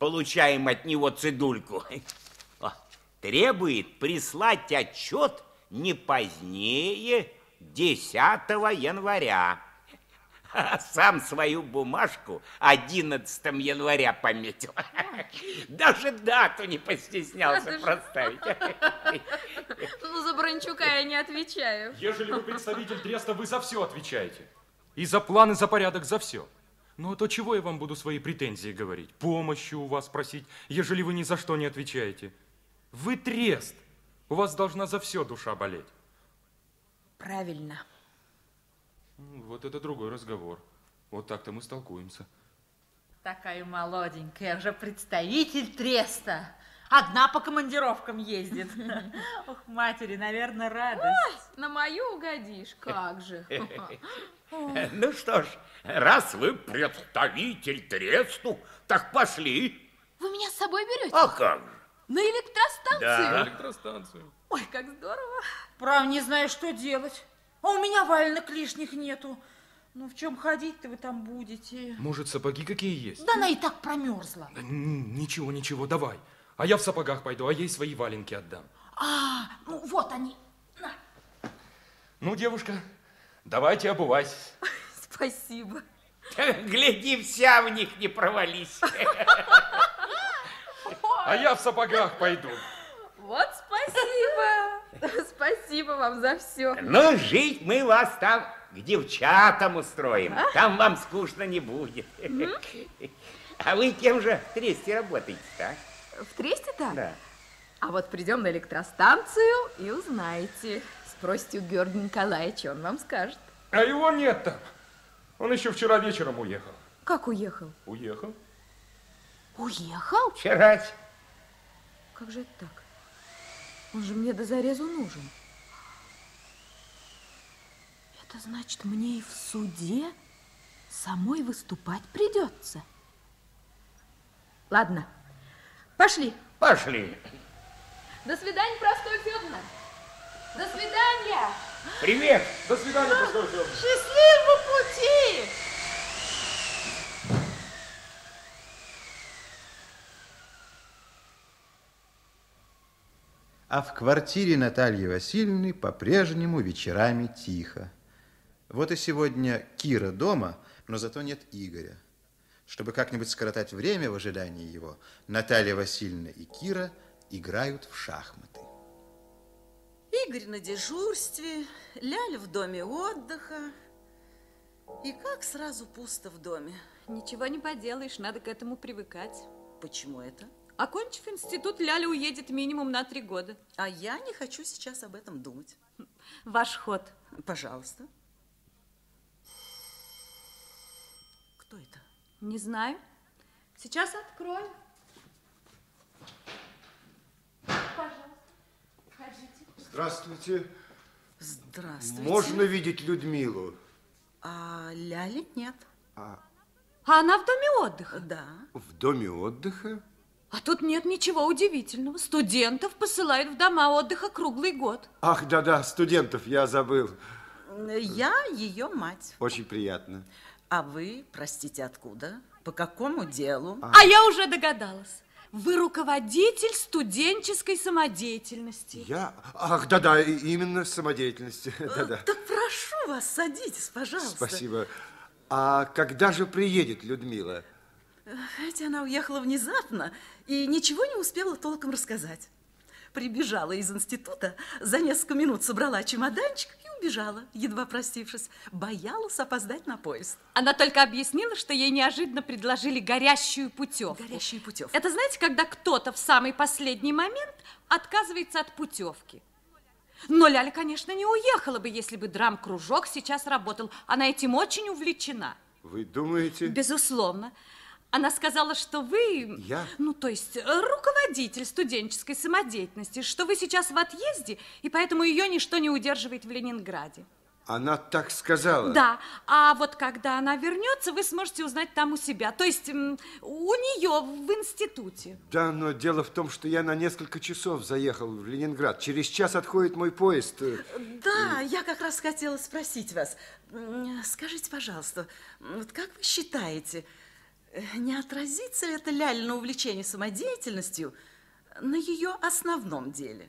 получаем от него цедульку. О, требует прислать отчет не позднее 10 января. А сам свою бумажку 11 января пометил. Даже дату не постеснялся проставить. Ну, за Брончука я не отвечаю. Ежели вы представитель треста, вы за все отвечаете. И за планы, за порядок, за все. Ну, а то чего я вам буду свои претензии говорить? Помощи у вас просить, ежели вы ни за что не отвечаете. Вы трест. У вас должна за все душа болеть. Правильно. Вот это другой разговор. Вот так-то мы столкуемся. Такая молоденькая, уже представитель треста. Одна по командировкам ездит. Ох, матери, наверное, радость. Ой, на мою угодишь, как же. Ну что ж, раз вы представитель тресту, так пошли. Вы меня с собой берете? А как же? На электростанцию? Да. электростанцию. Ой, как здорово. Право, не знаю, что делать. А у меня валенок лишних нету. Ну, в чем ходить-то вы там будете? Может, сапоги какие есть? Да она и так промерзла. Да ничего, ничего, давай. А я в сапогах пойду, а ей свои валенки отдам. А, ну вот они. На. Ну, девушка, давайте обувайтесь. Спасибо. Гляди, вся в них не провались. А я в сапогах пойду. Вот спасибо. Спасибо вам за все. Ну, жить мы вас там к девчатам устроим. Там вам скучно не будет. А вы кем же в тресте работаете, так? В тресте-то? Да. А вот придем на электростанцию и узнаете. Спросите у Георгия Николаевича, он вам скажет. А его нет там. Он еще вчера вечером уехал. Как уехал? Уехал? Уехал? Вчера Как же это так? Он же мне до зарезу нужен. Это значит, мне и в суде самой выступать придется. Ладно, пошли. пошли. До свидания, Простой Федоровна. До свидания. Привет. До свидания, Простой Федор. Счастливого пути! А в квартире Натальи Васильевны по-прежнему вечерами тихо. Вот и сегодня Кира дома, но зато нет Игоря. Чтобы как-нибудь скоротать время в ожидании его, Наталья Васильевна и Кира играют в шахматы. Игорь на дежурстве, Ляля в доме отдыха. И как сразу пусто в доме. Ничего не поделаешь, надо к этому привыкать. Почему это? Окончив институт, Ляля уедет минимум на три года. А я не хочу сейчас об этом думать. Ваш ход. Пожалуйста. Кто это? Не знаю. Сейчас открою. Здравствуйте. Здравствуйте. Можно видеть Людмилу? А Ляли нет. А она в доме отдыха. Да. В доме отдыха? А тут нет ничего удивительного. Студентов посылают в дома отдыха круглый год. Ах, да-да, студентов я забыл. Я ее мать. Очень приятно. А вы, простите, откуда? По какому делу? А я уже догадалась. Вы руководитель студенческой самодеятельности. Я? Ах, да-да, именно самодеятельности. Да-да. Так прошу вас, садитесь, пожалуйста. Спасибо. А когда же приедет Людмила? Ведь она уехала внезапно и ничего не успела толком рассказать. Прибежала из института, за несколько минут собрала чемоданчик и убежала, едва простившись. Боялась опоздать на поезд. Она только объяснила, что ей неожиданно предложили горящую путевку. Горящую путевку. Это знаете, когда кто-то в самый последний момент отказывается от путевки. Но Ляля, конечно, не уехала бы, если бы драм-кружок сейчас работал. Она этим очень увлечена. Вы думаете? Безусловно. Она сказала, что вы... Я? Ну, то есть, э, руководитель студенческой самодеятельности, что вы сейчас в отъезде, и поэтому ее ничто не удерживает в Ленинграде. Она так сказала? Да, а вот когда она вернется, вы сможете узнать там у себя, то есть у нее в институте. Да, но дело в том, что я на несколько часов заехал в Ленинград. Через час отходит мой поезд. Да, я как раз хотела спросить вас. Скажите, пожалуйста, вот как вы считаете, э, не отразится ли это Лялина увлечение самодеятельностью на ее основном деле?